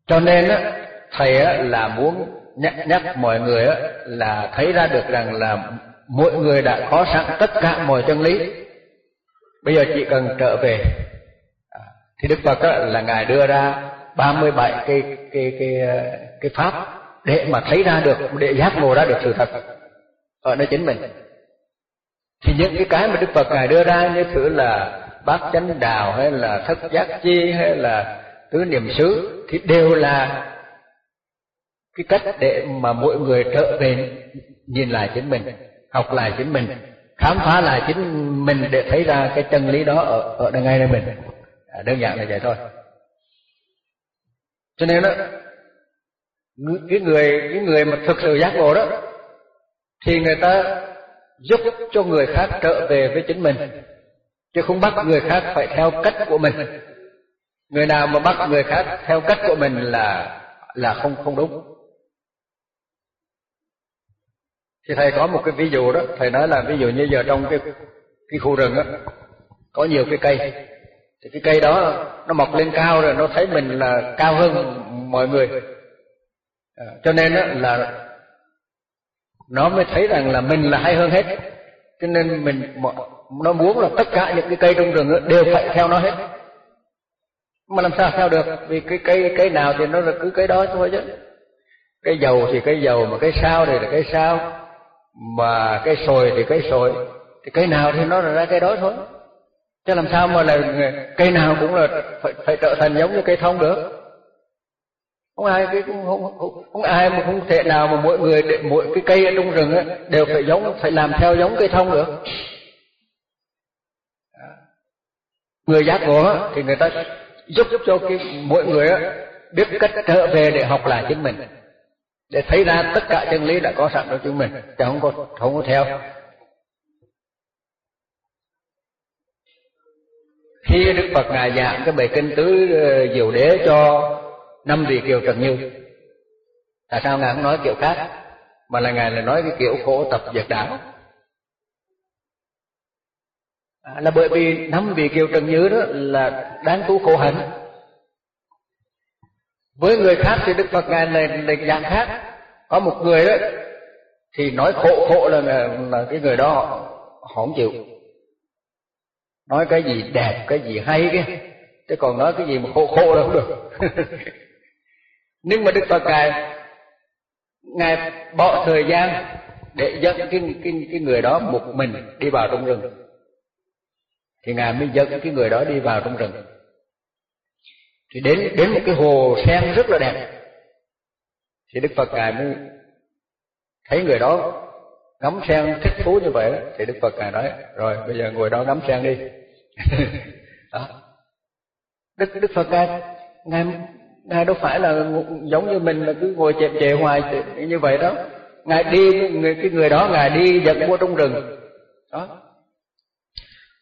cho nên á thầy á là muốn nhắc nhắc mọi người á là thấy ra được rằng là mỗi người đã có sẵn tất cả mọi chân lý. Bây giờ chỉ cần trở về. Thì đức phật á, là ngài đưa ra 37 cái cái cái cái pháp để mà thấy ra được để giác ngộ ra được sự thật ở nơi chính mình. Thì những cái cái mà đức phật ngài đưa ra như thử là bát chánh đạo hay là thất giác chi hay là tứ niệm xứ thì đều là cái cách để mà mỗi người trở về nhìn lại chính mình học lại chính mình khám phá lại chính mình để thấy ra cái chân lý đó ở ở ngay nơi mình. À, đơn giản là vậy thôi cho nên đó cái người cái người mà thực sự giác ngộ đó, thì người ta giúp cho người khác trở về với chính mình, chứ không bắt người khác phải theo cách của mình. Người nào mà bắt người khác theo cách của mình là là không không đúng. Thì thầy có một cái ví dụ đó, thầy nói là ví dụ như giờ trong cái cái khu rừng á, có nhiều cái cây thì cái cây đó nó mọc lên cao rồi nó thấy mình là cao hơn mọi người. À, cho nên đó là nó mới thấy rằng là mình là hay hơn hết. Cho nên mình nó muốn là tất cả những cái cây trong rừng đều phải theo nó hết. Mà làm sao theo được? Vì cái cây cây nào thì nó là cứ cái đó thôi chứ. Cây dầu thì cây dầu mà cây sao thì là cây sao mà cây sồi thì cây sồi. Thì cây nào thì nó là ra cây đó thôi chứ làm sao mà là cây nào cũng là phải, phải trở thành giống như cây thông được? Không ai cái không, không, không, không ai mà không thể nào mà mỗi người để mỗi cái cây ở trong rừng ấy, đều phải giống phải làm theo giống cây thông được. Người giác ngộ thì người ta giúp cho cái mỗi người á biết cách trở về để học lại chính mình. Để thấy ra tất cả chân lý đã có sẵn trong chúng mình chứ không có không có theo. Khi đức phật ngài giảng cái bài kinh tứ ờ, diệu đế cho năm vị kiều trần như tại sao ngài không nói kiểu khác? Mà là ngài là nói cái kiểu khổ tập diệt đạo à, là bởi vì năm vị kiều trần như đó là đáng tu khổ hạnh. Với người khác thì đức phật ngài là, là dạng khác. Có một người đó thì nói khổ khổ là, là, là cái người đó họ, họ không chịu nói cái gì đẹp cái gì hay cái chứ còn nói cái gì mà khô khô là không được. Nhưng mà đức phật ngài ngài bỏ thời gian để dẫn cái cái cái người đó một mình đi vào trong rừng thì ngài mới dẫn cái người đó đi vào trong rừng. Thì đến đến một cái hồ sen rất là đẹp thì đức phật ngài mới thấy người đó ngắm sen thích thú như vậy đó, thì đức phật ngài nói rồi bây giờ ngồi đó ngắm sen đi. đó. đức đức phật ca, ngài ngài đâu phải là giống như mình là cứ ngồi chẹp chệ hoài như vậy đó. Ngài đi, người, cái người đó ngài đi giật qua trong rừng. Đó.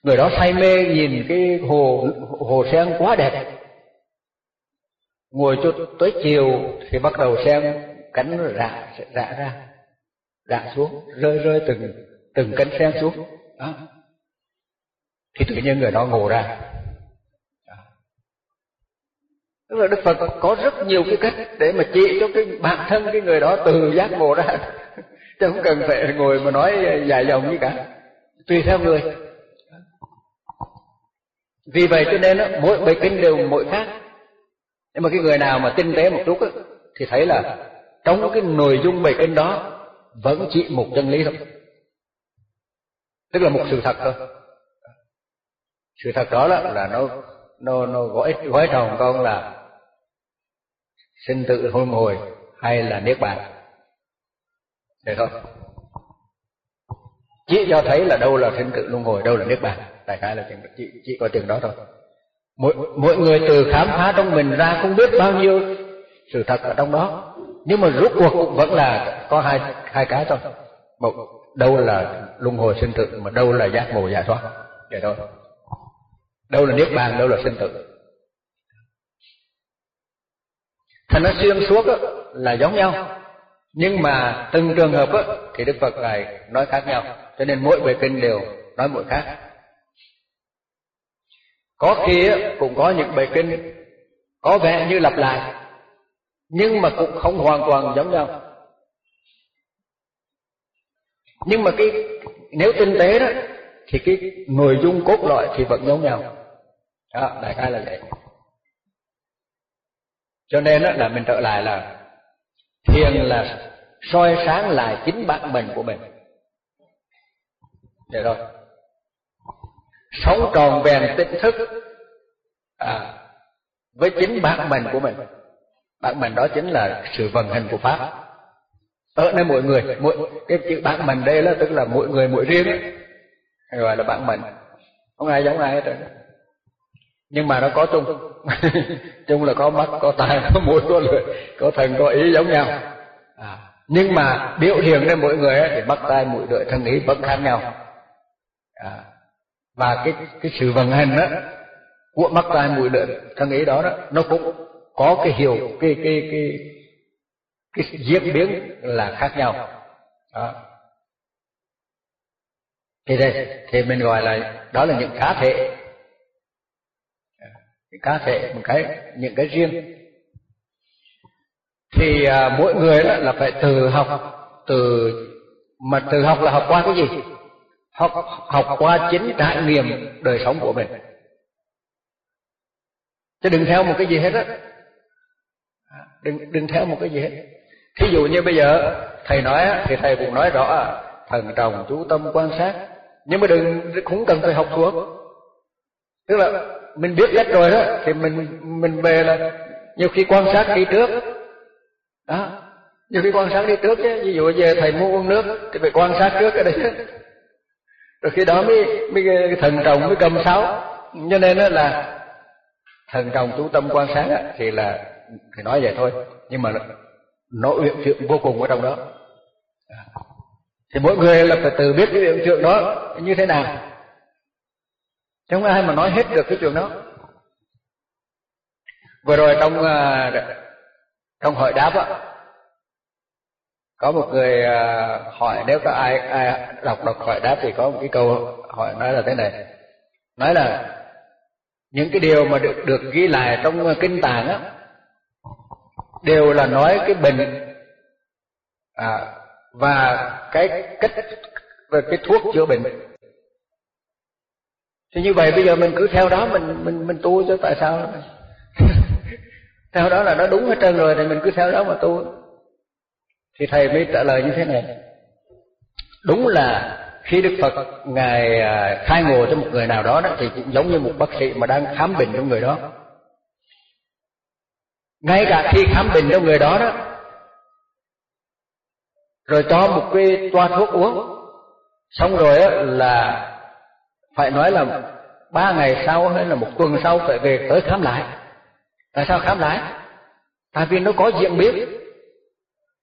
Người đó say mê nhìn cái hồ hồ sen quá đẹp. Ngồi cho tới chiều thì bắt đầu xem cánh nó rạ rạ ra rạ xuống, rơi rơi từng từng cánh sen xuống. Đó thì tự nhiên người đó ngồi ra. Tức là đức phật có rất nhiều cái cách để mà chỉ cho cái bản thân cái người đó từ giác ngộ ra. Chứ không cần phải ngồi mà nói dài dòng như cả. Tùy theo người. Vì vậy cho nên mỗi bài kinh đều mỗi khác. Nhưng mà cái người nào mà tinh tế một chút á, thì thấy là trong cái nội dung bài kinh đó vẫn chỉ một chân lý thôi. Tức là một sự thật thôi sự thật đó là, là nó nó nó gói gói tròn con là sinh tử hôn hồi hay là niết bàn. Được không? Chỉ cho thấy là đâu là sinh tử luân hồi đâu là niết bàn. Đại khái là chừng chỉ, chỉ có chừng đó thôi. Mỗi mỗi người từ khám phá trong mình ra không biết bao nhiêu sự thật ở trong đó. Nhưng mà rốt cuộc cũng vẫn là có hai hai cái thôi. Một đâu là luân hồi sinh tử mà đâu là giác ngộ giải thoát. Vậy thôi đâu là niết bàn, đâu là sinh tử. Thành nó xuyên suốt là giống nhau. Nhưng mà từng trường hợp thì đức phật lại nói khác nhau. Cho nên mỗi bài kinh đều nói mỗi khác. Có khi cũng có những bài kinh có vẻ như lặp lại, nhưng mà cũng không hoàn toàn giống nhau. Nhưng mà cái, nếu tinh tế đó, thì cái nội dung cốt lõi thì vẫn giống nhau đó đại khái là vậy. Cho nên đó là mình trở lại là thiền là soi sáng lại chính bản mình của mình. Vậy rồi. Sống tròn vẹn tỉnh thức à, với chính bản mình của mình. Bản mình đó chính là sự vận hành của pháp. Ở nơi mỗi người mỗi cái chữ bản mình đây là tức là mỗi người mỗi riêng. Ấy. gọi là bản mình. Không ai giống ai hết rồi nhưng mà nó có chung. Chung là có mắt có tai có mũi có lưỡi có thần có ý giống nhau. À, nhưng mà biểu hiện lên mỗi người ấy, thì mắt tai mũi lưỡi thân ý vẫn khác nhau. À, và cái cái sự vận hành đó của mắt tai mũi lưỡi thân ý đó đó nó cũng có cái hiểu cái cái cái cái diễn biến là khác nhau. Đó. Thì đây thì mình gọi là đó là những cá thể cái cá thể một cái những cái riêng. Thì à, mỗi người đó là phải từ học từ mà từ học là học qua cái gì? Học học qua chính trải nghiệm đời sống của mình. Chứ đừng theo một cái gì hết á. Đừng đừng theo một cái gì hết. Thí dụ như bây giờ thầy nói thì thầy cũng nói rõ thần trọng chú tâm quan sát. Nhưng mà đừng cũng cần phải học thuộc. Tức là mình biết hết rồi đó, thì mình mình về là nhiều khi quan sát đi trước. Đó, nhiều khi quan sát đi trước chứ, ví dụ về thầy muốn uống nước thì phải quan sát trước cái đấy rồi khi đó mới mới thần trọng mới cầm sáo. Cho nên đó là thần trọng chú tâm quan sát thì là, thì nói vậy thôi. Nhưng mà nó uyển chuyện vô cùng ở trong đó. Thì mỗi người là phải tự biết cái uyển chuyện đó như thế nào không ai mà nói hết được cái chuyện đó. Vừa rồi trong ờ, trong hội đáp á có một người ờ, hỏi nếu có ai ai đọc đọc hỏi đáp thì có một cái câu hỏi nói là thế này. Nói là những cái điều mà được được ghi lại trong ờ, kinh tạng á đều là nói cái bệnh à, và cái cách về cái thuốc chữa bệnh thì như vậy bây giờ mình cứ theo đó mình mình mình tu chứ tại sao? Theo đó là nó đúng hết trơn rồi thì mình cứ theo đó mà tu. Thì thầy mới trả lời như thế này. Đúng là khi đức phật ngài à, khai ngộ cho một người nào đó, đó thì cũng giống như một bác sĩ mà đang khám bệnh cho người đó. Ngay cả khi khám bệnh cho người đó đó rồi cho một cái toa thuốc uống xong rồi là phải nói là ba ngày sau hay là một tuần sau phải về tới khám lại. Tại sao khám lại? Tại vì nó có diễn biến.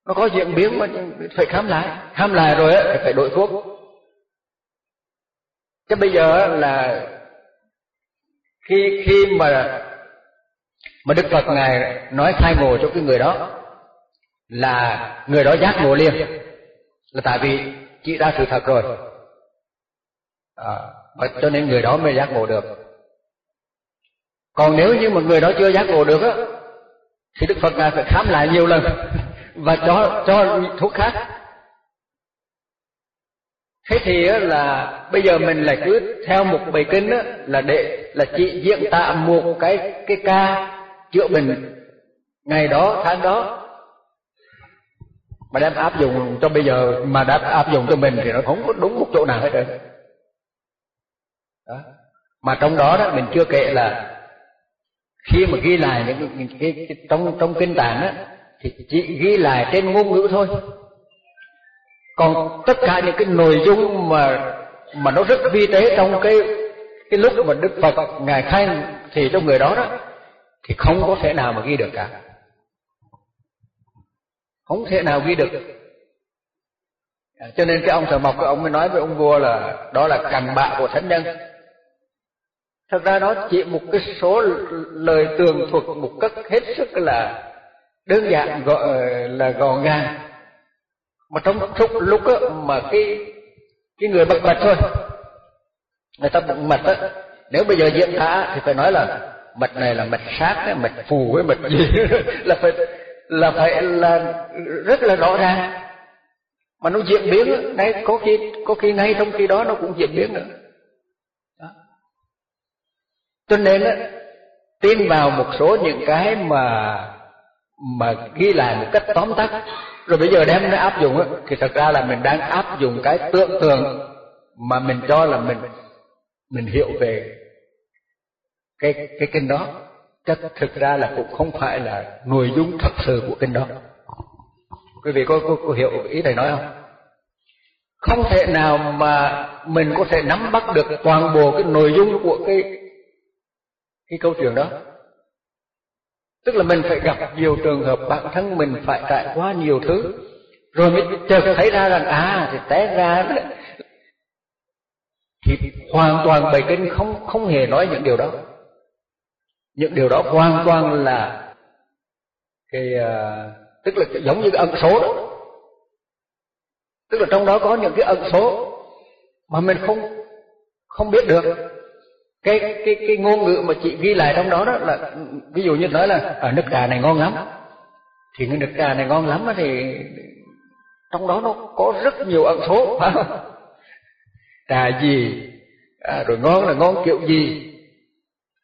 Nó có diễn biến mà phải khám lại. Khám lại rồi ấy, phải đổi thuốc. Chứ bây giờ là khi khi mà mà đức phật ngài nói khai ngộ cho cái người đó là người đó giác ngộ liền. Là tại vì chỉ ra sự thật rồi. À, và cho nên người đó mới giác ngộ được. Còn nếu như mà người đó chưa giác ngộ được á thì đức phật ngài phải khám lại nhiều lần. Và cho cho thuốc khác. Thế thì á, là bây giờ mình lại cứ theo một bài kinh á, là để là chỉ diễn tả một cái cái ca chữa bệnh ngày đó tháng đó. Mà đem áp dụng cho bây giờ mà đã áp dụng cho mình thì nó không có đúng một chỗ nào hết trơn đó. mà trong đó đó mình chưa kể là khi mà ghi lại những cái, cái, cái, trong trong kinh tạng á thì chỉ ghi lại trên ngôn ngữ thôi. Còn tất cả những cái nội dung mà mà nó rất vi tế trong cái cái lúc mà Đức Phật ngài khai thì trong người đó đó thì không có thể nào mà ghi được cả. Không thể nào ghi được. À, cho nên cái ông thợ mộc cái ông mới nói với ông vua là đó là cằn bạ của thánh nhân thật ra nó chỉ một cái số lời tường thuật một cách hết sức là đơn giản gọi là gọn gàng mà trong lúc lúc á, mà cái cái người bật mật thôi người ta bật mật á nếu bây giờ diễn tả thì phải nói là mật này là mật sát mật phù với mật gì là phải là phải là rất là rõ ràng mà nó diễn biến đấy có khi có khi ngay trong khi đó nó cũng diễn biến nữa cho nên á tiến vào một số những cái mà mà ghi lại một cách tóm tắt. Rồi bây giờ đem nó áp dụng á thì thật ra là mình đang áp dụng cái tưởng tượng mà mình cho là mình mình hiểu về cái cái kinh đó. Chắc thực ra là cũng không phải là nội dung thật sự của kinh đó. Quý vị có, có, có hiểu ý thầy nói không? Không thể nào mà mình có thể nắm bắt được toàn bộ cái nội dung của cái cái câu chuyện đó. Tức là mình phải gặp nhiều trường hợp bản thân mình phải trải qua nhiều thứ. Rồi mới chợt thấy ra rằng à thì té ra thì hoàn toàn bài kinh không không hề nói những điều đó. Những điều đó hoàn toàn là cái à, tức là giống như cái ẩn số đó. Tức là trong đó có những cái ẩn số mà mình không không biết được cái cái cái ngôn ngữ mà chị ghi lại trong đó đó là ví dụ như nói là ở nước trà này ngon lắm. Thì cái nước trà này ngon lắm thì trong đó nó có rất nhiều ẩn số. Phải không trà gì? À, rồi ngon là ngon kiểu gì?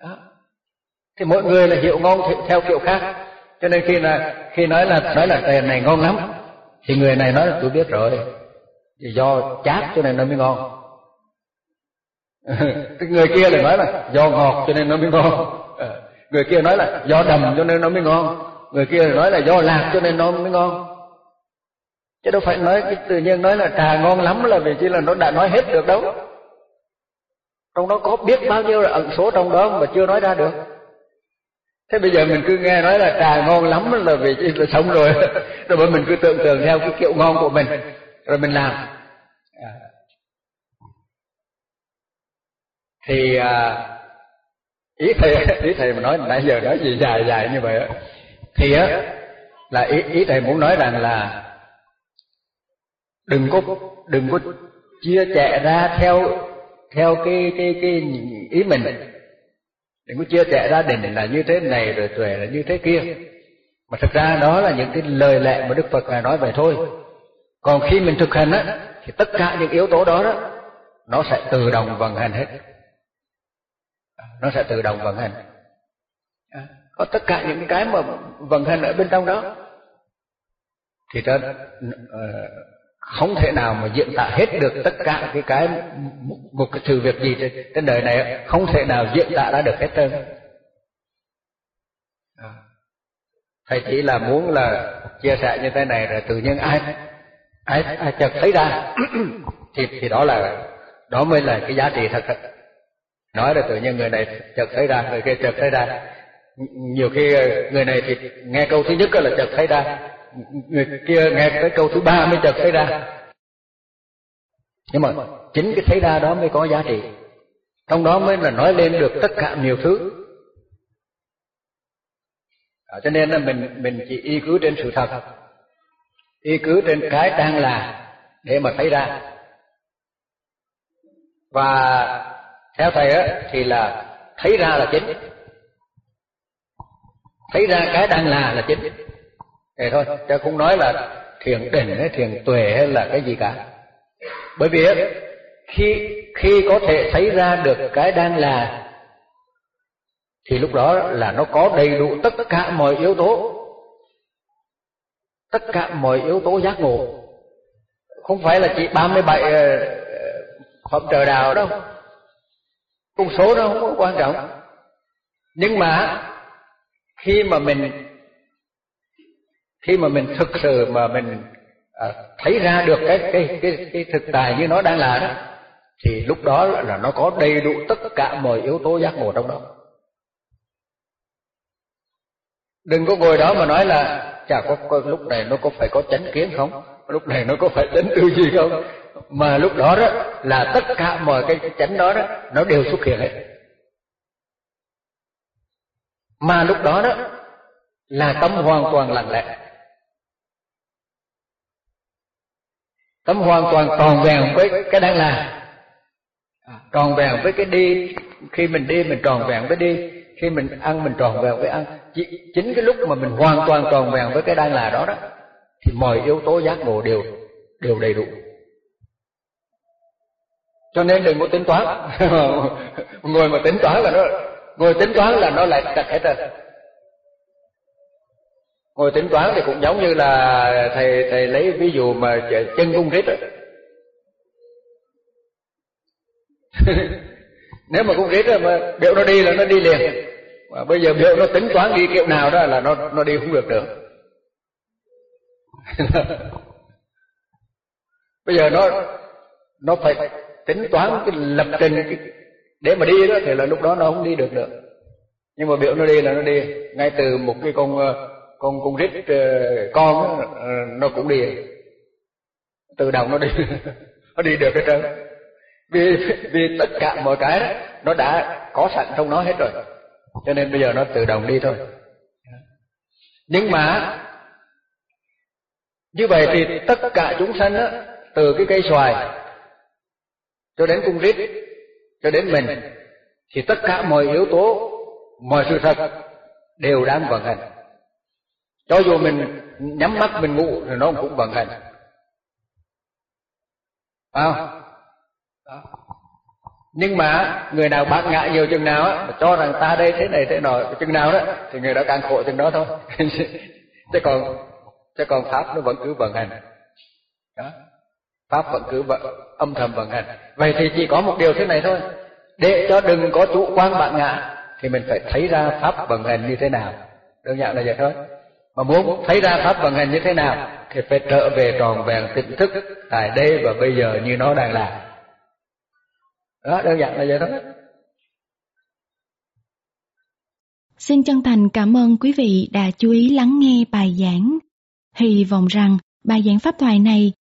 Đó. thì mỗi người là hiểu ngon theo kiểu khác. Cho nên khi là khi nói là nói là trà này ngon lắm thì người này nói là tôi biết rồi thì do chát cho nên nó mới ngon. cái người kia lại nói là do ngọt cho nên nó mới ngon. Ờ, người kia nói là do đầm cho nên nó mới ngon. Người kia nói là do lạc cho nên nó mới ngon. Chứ đâu phải nói cái tự nhiên nói là trà ngon lắm là vì chỉ là nó đã nói hết được đâu. Trong đó có biết bao nhiêu là ẩn số trong đó mà chưa nói ra được. Thế bây giờ mình cứ nghe nói là trà ngon lắm là vì chỉ là xong rồi. Rồi bởi mình cứ tưởng tượng theo cái kiểu ngon của mình. Rồi mình làm à thì à, ý thầy ý thầy mà nói nãy giờ nói gì dài dài như vậy thì á, là ý ý thầy muốn nói rằng là đừng có đừng có chia sẻ ra theo theo cái cái cái ý mình. Đừng có chia sẻ ra định là như thế này rồi tuệ là như thế kia. Mà thực ra đó là những cái lời lẽ mà đức phật ngài nói vậy thôi. Còn khi mình thực hành á, thì tất cả những yếu tố đó đó, nó sẽ tự động vận hành hết nó sẽ tự động vận hành. À, có tất cả những cái mà vận hành ở bên trong đó thì ta ờ, không thể nào mà diễn tả hết được tất cả cái cái một, một cái sự việc gì trên, trên đời này không thể nào diễn tả ra được hết trơn. À, thầy chỉ là muốn là chia sẻ như thế này rồi tự nhiên ai ai ai chợt thấy ra thì thì đó là đó mới là cái giá trị thật thật nói là tự nhiên người này chợt thấy ra người kia chợt thấy ra. Nhiều khi ờ, người này thì nghe câu thứ nhất là chợt thấy ra. Người kia nghe cái câu thứ ba mới chợt thấy ra. Nhưng mà chính cái thấy ra đó mới có giá trị. Trong đó mới là nói lên được tất cả nhiều thứ. À, cho nên là mình mình chỉ y cứ trên sự thật. Y cứ trên cái đang là để mà thấy ra. Và theo thầy á, thì là thấy ra là chính. Thấy ra cái đang là là chính. Thế thôi, chứ không nói là thiền định hay thiền tuệ hay là cái gì cả. Bởi vì khi khi có thể thấy ra được cái đang là, thì lúc đó là nó có đầy đủ tất cả mọi yếu tố. Tất cả mọi yếu tố giác ngộ. Không phải là chỉ 37 ờ, ờ, phẩm trời đào đâu con số nó không có quan trọng. Nhưng mà khi mà mình khi mà mình thực sự mà mình à, thấy ra được cái cái cái cái thực tài như nó đang là đó thì lúc đó là nó có đầy đủ tất cả mọi yếu tố giác ngộ trong đó. Đừng có ngồi đó mà nói là chả có, có lúc này nó có phải có chánh kiến không? Lúc này nó có phải chánh tư gì không? Mà lúc đó đó là tất cả mọi cái chánh đó đó nó đều xuất hiện hết. Mà lúc đó đó là tâm hoàn toàn lặng lẽ. Tâm hoàn toàn tròn vẹn với cái đang là, à, tròn vẹn với cái đi khi mình đi mình tròn vẹn với đi khi mình ăn mình tròn vẹn với ăn. Chỉ, chính cái lúc mà mình hoàn toàn tròn vẹn với cái đang là đó đó thì mọi yếu tố giác ngộ đều đều đầy đủ cho nên đừng có tính toán. Ngồi mà tính toán là nó ngồi tính toán là nó lại đặt hết rồi. Ngồi tính toán thì cũng giống như là thầy thầy lấy ví dụ mà chân cung rít nếu mà cung rít mà biểu nó đi là nó đi liền. Mà bây giờ biểu nó tính toán đi kiểu nào đó là nó nó đi không được được. Bây giờ nó nó phải tính toán cái lập trình cái, để mà đi đó thì là lúc đó nó không đi được được nhưng mà biểu nó đi là nó đi. Ngay từ một cái con ờ, con con rít ờ, con đó, ờ, nó cũng đi. Tự động nó đi nó đi được hết trơn. Vì vì tất cả mọi cái đó, nó đã có sẵn trong nó hết rồi. Cho nên bây giờ nó tự động đi thôi. Nhưng mà như vậy thì tất cả chúng sanh á từ cái cây xoài cho đến cung rít cho đến mình thì tất cả mọi yếu tố mọi sự thật đều đang vận hành. Cho dù mình nhắm mắt mình ngủ thì nó cũng vận hành. À, nhưng mà người nào bác ngại nhiều chừng nào á cho rằng ta đây thế này thế nọ chừng nào đó thì người đó càng khổ chừng đó thôi. Chứ còn chứ còn pháp nó vẫn cứ vận hành. Đó pháp vẫn cứ vận, âm thầm vận hành. Vậy thì chỉ có một điều thế này thôi. Để cho đừng có chủ quan bạn ngã thì mình phải thấy ra pháp vận hành như thế nào. Đơn giản là vậy thôi. Mà muốn thấy ra pháp vận hành như thế nào thì phải trở về tròn vẹn tỉnh thức tại đây và bây giờ như nó đang là. Đó đơn giản là vậy thôi. Xin chân thành cảm ơn quý vị đã chú ý lắng nghe bài giảng. Hy vọng rằng bài giảng pháp thoại này